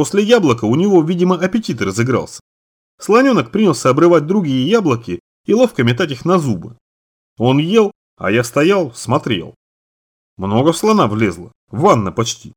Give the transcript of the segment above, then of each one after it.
После яблока у него, видимо, аппетит разыгрался. Слоненок принялся обрывать другие яблоки и ловко метать их на зубы. Он ел, а я стоял, смотрел. Много слона влезло, ванна почти.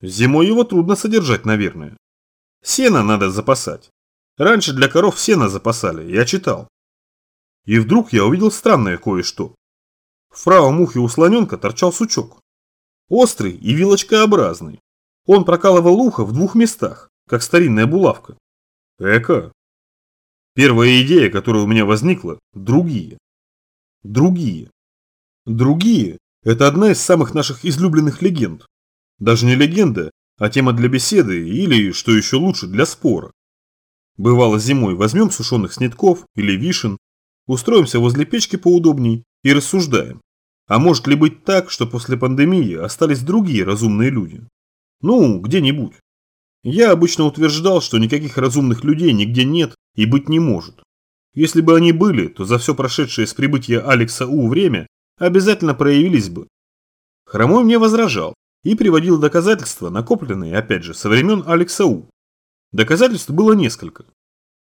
Зимой его трудно содержать, наверное. Сено надо запасать. Раньше для коров сено запасали, я читал. И вдруг я увидел странное кое-что. В правом ухе у слоненка торчал сучок. Острый и вилочкообразный. Он прокалывал ухо в двух местах, как старинная булавка. Эко. Первая идея, которая у меня возникла – другие. Другие. Другие – это одна из самых наших излюбленных легенд. Даже не легенда, а тема для беседы или, что еще лучше, для спора. Бывало зимой возьмем сушеных снитков или вишен, устроимся возле печки поудобней и рассуждаем. А может ли быть так, что после пандемии остались другие разумные люди? Ну, где-нибудь. Я обычно утверждал, что никаких разумных людей нигде нет и быть не может. Если бы они были, то за все прошедшее с прибытия Алекса У время обязательно проявились бы. Хромой мне возражал и приводил доказательства, накопленные, опять же, со времен Алекса У. Доказательств было несколько.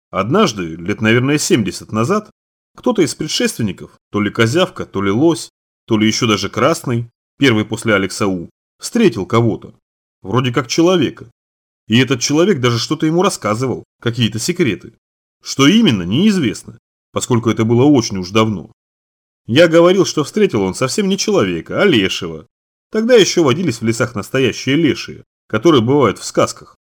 Однажды, лет, наверное, 70 назад, кто-то из предшественников, то ли козявка, то ли лось, то ли еще даже красный, первый после Алекса У, встретил кого-то, вроде как человека. И этот человек даже что-то ему рассказывал, какие-то секреты. Что именно, неизвестно, поскольку это было очень уж давно. Я говорил, что встретил он совсем не человека, а лешего. Тогда еще водились в лесах настоящие лешие, которые бывают в сказках.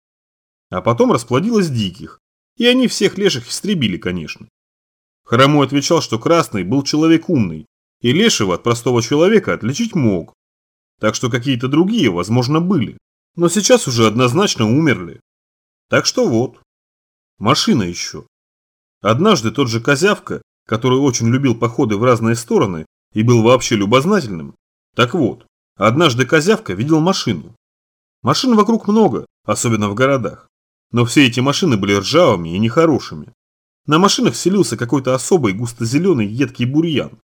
А потом расплодилось диких, и они всех леших истребили, конечно. Хромой отвечал, что Красный был человек умный, и лешего от простого человека отличить мог. Так что какие-то другие, возможно, были, но сейчас уже однозначно умерли. Так что вот. Машина еще. Однажды тот же Козявка, который очень любил походы в разные стороны и был вообще любознательным, так вот, однажды Козявка видел машину. Машин вокруг много, особенно в городах. Но все эти машины были ржавыми и нехорошими. На машинах селился какой-то особый густо-зеленый едкий бурьян.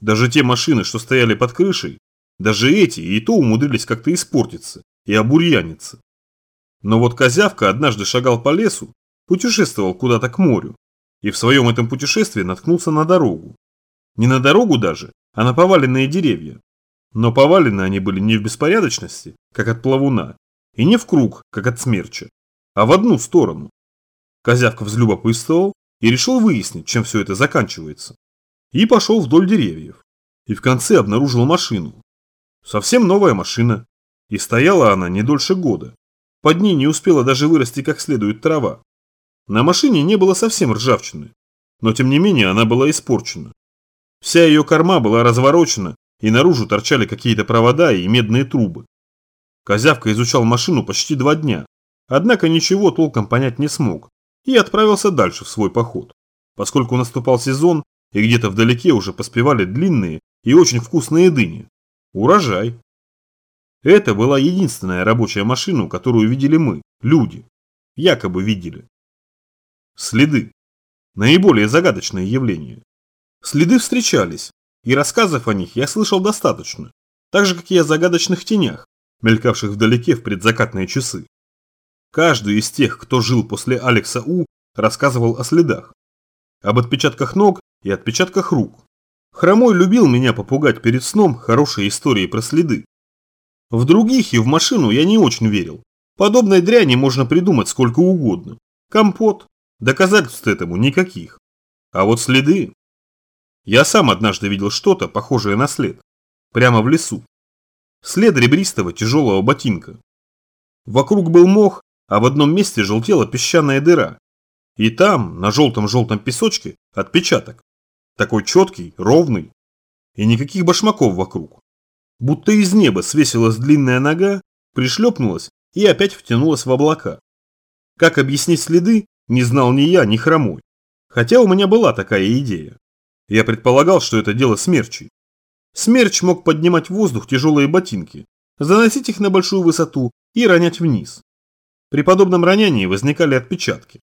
Даже те машины, что стояли под крышей, даже эти и то умудрились как-то испортиться и обурьяниться. Но вот Козявка однажды шагал по лесу, путешествовал куда-то к морю, и в своем этом путешествии наткнулся на дорогу. Не на дорогу даже, а на поваленные деревья. Но повалены они были не в беспорядочности, как от плавуна, и не в круг, как от смерча, а в одну сторону. Козявка взлюбопытствовал и решил выяснить, чем все это заканчивается. И пошел вдоль деревьев. И в конце обнаружил машину. Совсем новая машина. И стояла она не дольше года. Под ней не успела даже вырасти как следует трава. На машине не было совсем ржавчины. Но тем не менее она была испорчена. Вся ее корма была разворочена, и наружу торчали какие-то провода и медные трубы. Козявка изучал машину почти два дня, Однако ничего толком понять не смог и отправился дальше в свой поход, поскольку наступал сезон и где-то вдалеке уже поспевали длинные и очень вкусные дыни. Урожай. Это была единственная рабочая машина, которую видели мы, люди. Якобы видели. Следы. Наиболее загадочное явление. Следы встречались, и рассказов о них я слышал достаточно, так же, как и о загадочных тенях, мелькавших вдалеке в предзакатные часы. Каждый из тех, кто жил после Алекса У, рассказывал о следах. Об отпечатках ног и отпечатках рук. Хромой любил меня попугать перед сном хорошие истории про следы. В других и в машину я не очень верил. Подобной дряни можно придумать сколько угодно. Компот. Доказательств этому никаких. А вот следы... Я сам однажды видел что-то, похожее на след. Прямо в лесу. След ребристого тяжелого ботинка. Вокруг был мох, а в одном месте желтела песчаная дыра. И там, на желтом-желтом песочке, отпечаток. Такой четкий, ровный. И никаких башмаков вокруг. Будто из неба свесилась длинная нога, пришлепнулась и опять втянулась в облака. Как объяснить следы, не знал ни я, ни хромой. Хотя у меня была такая идея. Я предполагал, что это дело смерчей. Смерч мог поднимать в воздух тяжелые ботинки, заносить их на большую высоту и ронять вниз. При подобном ронянии возникали отпечатки.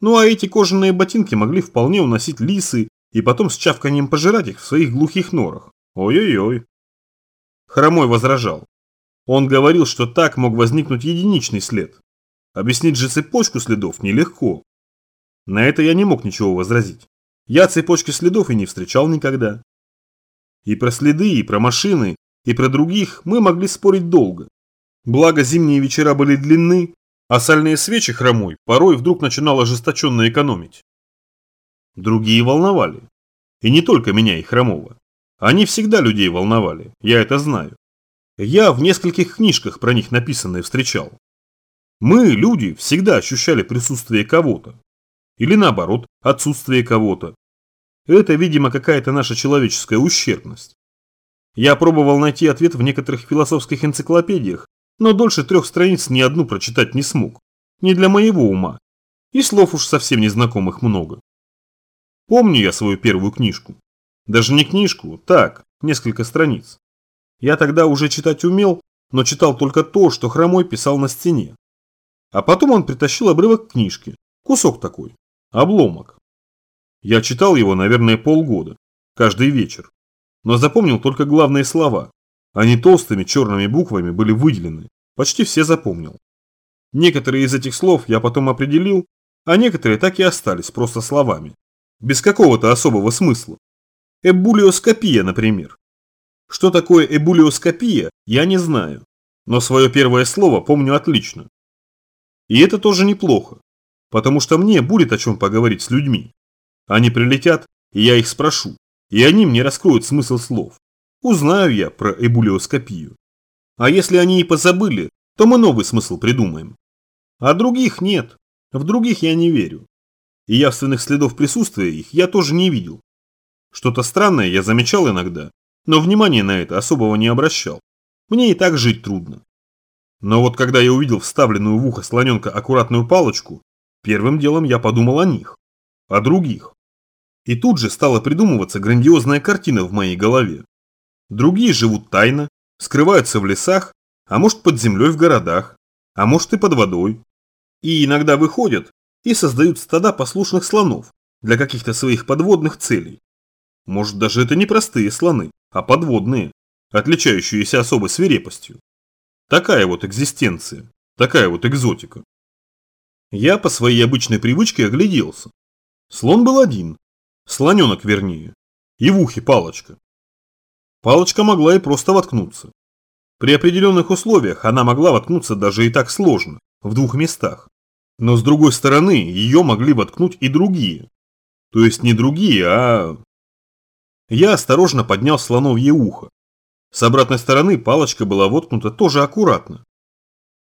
Ну а эти кожаные ботинки могли вполне уносить лисы и потом с чавканием пожирать их в своих глухих норах. Ой-ой-ой. Хромой возражал. Он говорил, что так мог возникнуть единичный след. Объяснить же цепочку следов нелегко. На это я не мог ничего возразить. Я цепочки следов и не встречал никогда. И про следы, и про машины, и про других мы могли спорить долго. Благо зимние вечера были длинны, а сальные свечи хромой порой вдруг начинал ожесточенно экономить. Другие волновали. И не только меня и хромого. Они всегда людей волновали, я это знаю. Я в нескольких книжках про них написанное встречал. Мы, люди, всегда ощущали присутствие кого-то. Или наоборот, отсутствие кого-то. Это, видимо, какая-то наша человеческая ущербность. Я пробовал найти ответ в некоторых философских энциклопедиях, но дольше трех страниц ни одну прочитать не смог. Не для моего ума. И слов уж совсем незнакомых много. Помню я свою первую книжку. Даже не книжку, так, несколько страниц. Я тогда уже читать умел, но читал только то, что Хромой писал на стене. А потом он притащил обрывок книжки, кусок такой, обломок. Я читал его, наверное, полгода, каждый вечер, но запомнил только главные слова. Они толстыми черными буквами были выделены, почти все запомнил. Некоторые из этих слов я потом определил, а некоторые так и остались просто словами, без какого-то особого смысла. Эбулиоскопия, например. Что такое эбулиоскопия, я не знаю, но свое первое слово помню отлично. И это тоже неплохо, потому что мне будет о чем поговорить с людьми. Они прилетят, и я их спрошу, и они мне раскроют смысл слов. Узнаю я про эбулиоскопию. А если они и позабыли, то мы новый смысл придумаем. А других нет, в других я не верю. И явственных следов присутствия их я тоже не видел. Что-то странное я замечал иногда, но внимания на это особого не обращал. Мне и так жить трудно. Но вот когда я увидел вставленную в ухо слоненка аккуратную палочку, первым делом я подумал о них, о других. И тут же стала придумываться грандиозная картина в моей голове. Другие живут тайно, скрываются в лесах, а может под землей в городах, а может и под водой. И иногда выходят и создают стада послушных слонов для каких-то своих подводных целей. Может даже это не простые слоны, а подводные, отличающиеся особой свирепостью. Такая вот экзистенция, такая вот экзотика. Я по своей обычной привычке огляделся. Слон был один, слоненок вернее, и в ухе палочка. Палочка могла и просто воткнуться. При определенных условиях она могла воткнуться даже и так сложно, в двух местах. Но с другой стороны, ее могли воткнуть и другие. То есть не другие, а... Я осторожно поднял слоновье ухо. С обратной стороны палочка была воткнута тоже аккуратно.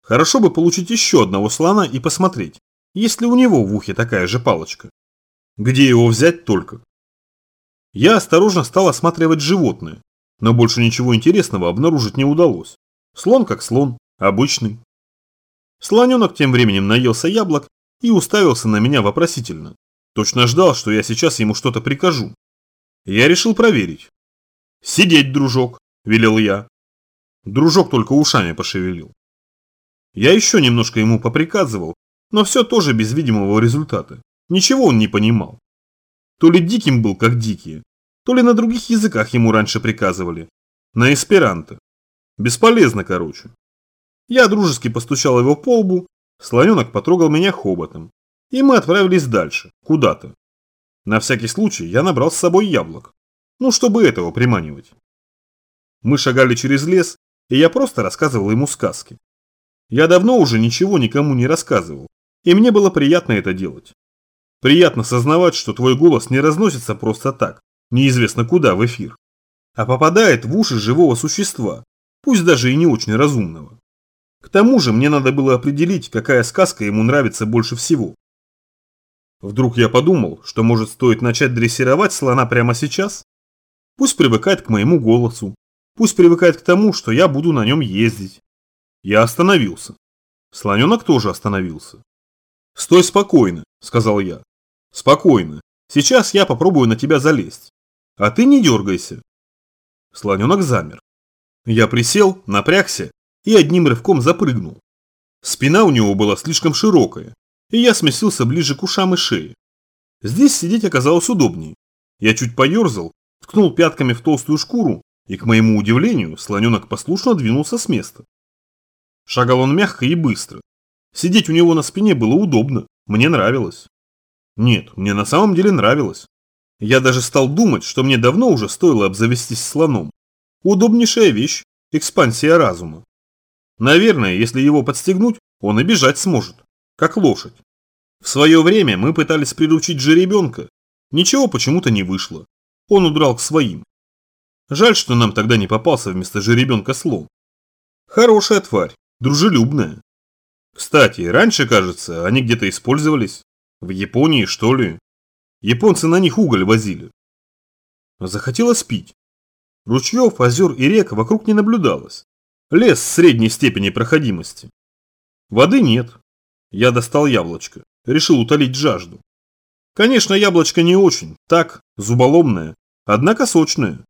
Хорошо бы получить еще одного слона и посмотреть, есть ли у него в ухе такая же палочка. Где его взять только? Я осторожно стал осматривать животное, но больше ничего интересного обнаружить не удалось. Слон как слон, обычный. Слоненок тем временем наелся яблок и уставился на меня вопросительно. Точно ждал, что я сейчас ему что-то прикажу. Я решил проверить. «Сидеть, дружок», – велел я. Дружок только ушами пошевелил. Я еще немножко ему поприказывал, но все тоже без видимого результата. Ничего он не понимал. То ли диким был, как дикие, то ли на других языках ему раньше приказывали. На эсперанто. Бесполезно, короче. Я дружески постучал его по лбу, слоненок потрогал меня хоботом. И мы отправились дальше, куда-то. На всякий случай я набрал с собой яблок. Ну, чтобы этого приманивать. Мы шагали через лес, и я просто рассказывал ему сказки. Я давно уже ничего никому не рассказывал, и мне было приятно это делать. Приятно сознавать, что твой голос не разносится просто так, неизвестно куда в эфир, а попадает в уши живого существа, пусть даже и не очень разумного. К тому же мне надо было определить, какая сказка ему нравится больше всего. Вдруг я подумал, что может стоит начать дрессировать слона прямо сейчас? Пусть привыкает к моему голосу, пусть привыкает к тому, что я буду на нем ездить. Я остановился. Слоненок тоже остановился. «Стой спокойно», – сказал я. Спокойно. Сейчас я попробую на тебя залезть. А ты не дергайся. Слоненок замер. Я присел, напрягся и одним рывком запрыгнул. Спина у него была слишком широкая, и я сместился ближе к ушам и шее. Здесь сидеть оказалось удобнее. Я чуть поерзал, ткнул пятками в толстую шкуру, и, к моему удивлению, слоненок послушно двинулся с места. Шагал он мягко и быстро. Сидеть у него на спине было удобно, мне нравилось. Нет, мне на самом деле нравилось. Я даже стал думать, что мне давно уже стоило обзавестись слоном. Удобнейшая вещь, экспансия разума. Наверное, если его подстегнуть, он и бежать сможет, как лошадь. В свое время мы пытались приручить жеребенка. Ничего почему-то не вышло. Он удрал к своим. Жаль, что нам тогда не попался вместо жеребенка слон. Хорошая тварь, дружелюбная. Кстати, раньше, кажется, они где-то использовались. В Японии, что ли? Японцы на них уголь возили. Захотелось пить. Ручьев, озер и рек вокруг не наблюдалось. Лес средней степени проходимости. Воды нет. Я достал яблочко. Решил утолить жажду. Конечно, яблочко не очень, так, зуболомное, однако сочное.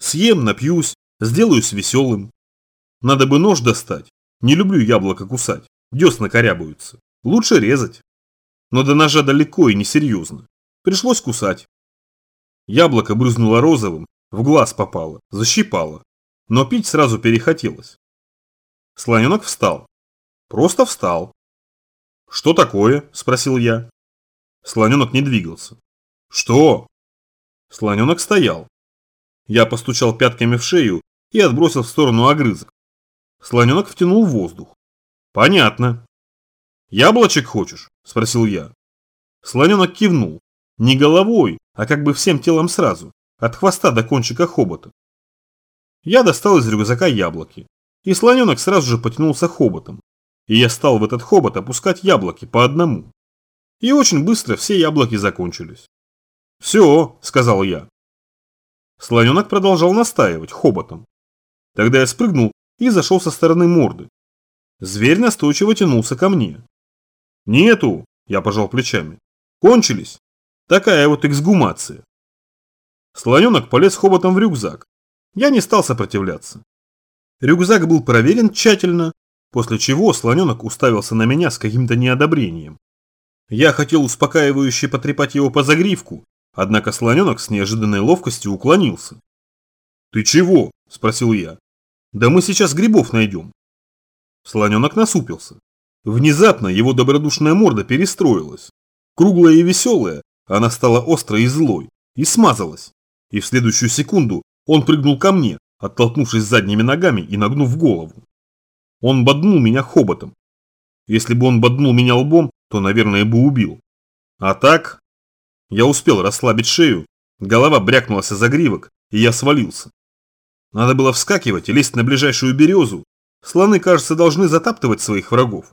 Съем, напьюсь, сделаюсь веселым. Надо бы нож достать. Не люблю яблоко кусать, десна корябаются. Лучше резать. Но до ножа далеко и несерьезно. Пришлось кусать. Яблоко брызнуло розовым, в глаз попало, защипало. Но пить сразу перехотелось. Слоненок встал. Просто встал. «Что такое?» – спросил я. Слоненок не двигался. «Что?» Слоненок стоял. Я постучал пятками в шею и отбросил в сторону огрызок. Слоненок втянул воздух. «Понятно». «Яблочек хочешь?» – спросил я. Слоненок кивнул. Не головой, а как бы всем телом сразу, от хвоста до кончика хобота. Я достал из рюкзака яблоки, и слоненок сразу же потянулся хоботом, и я стал в этот хобот опускать яблоки по одному. И очень быстро все яблоки закончились. «Все», – сказал я. Слоненок продолжал настаивать хоботом. Тогда я спрыгнул и зашел со стороны морды. Зверь настойчиво тянулся ко мне. «Нету», – я пожал плечами. «Кончились». Такая вот эксгумация. Слоненок полез хоботом в рюкзак. Я не стал сопротивляться. Рюкзак был проверен тщательно, после чего слоненок уставился на меня с каким-то неодобрением. Я хотел успокаивающе потрепать его по загривку, однако слоненок с неожиданной ловкостью уклонился. «Ты чего?» – спросил я. «Да мы сейчас грибов найдем». Слоненок насупился. Внезапно его добродушная морда перестроилась. Круглая и веселая, она стала острой и злой, и смазалась. И в следующую секунду он прыгнул ко мне, оттолкнувшись задними ногами и нагнув голову. Он боднул меня хоботом. Если бы он боднул меня лбом, то, наверное, бы убил. А так... Я успел расслабить шею, голова брякнулась за гривок, и я свалился. Надо было вскакивать и лезть на ближайшую березу. Слоны, кажется, должны затаптывать своих врагов.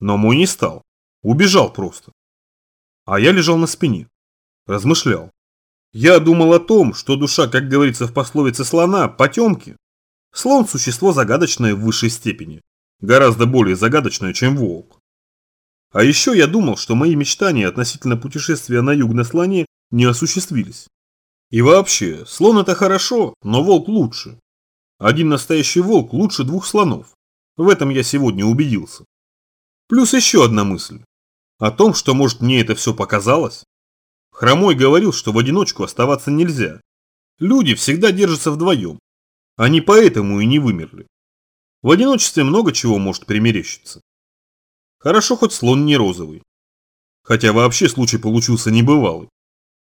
Но мой не стал. Убежал просто. А я лежал на спине размышлял. Я думал о том, что душа, как говорится в пословице слона, потемки. Слон – существо загадочное в высшей степени, гораздо более загадочное, чем волк. А еще я думал, что мои мечтания относительно путешествия на юг на слоне не осуществились. И вообще, слон это хорошо, но волк лучше. Один настоящий волк лучше двух слонов. В этом я сегодня убедился. Плюс еще одна мысль. О том, что может мне это все показалось. Хромой говорил, что в одиночку оставаться нельзя. Люди всегда держатся вдвоем. Они поэтому и не вымерли. В одиночестве много чего может примерещиться. Хорошо, хоть слон не розовый. Хотя вообще случай получился небывалый.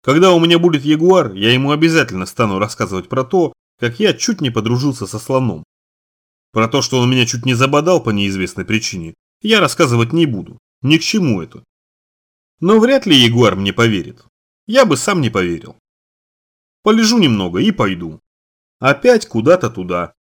Когда у меня будет ягуар, я ему обязательно стану рассказывать про то, как я чуть не подружился со слоном. Про то, что он меня чуть не забодал по неизвестной причине, я рассказывать не буду. Ни к чему это. Но вряд ли ягуар мне поверит. Я бы сам не поверил. Полежу немного и пойду. Опять куда-то туда.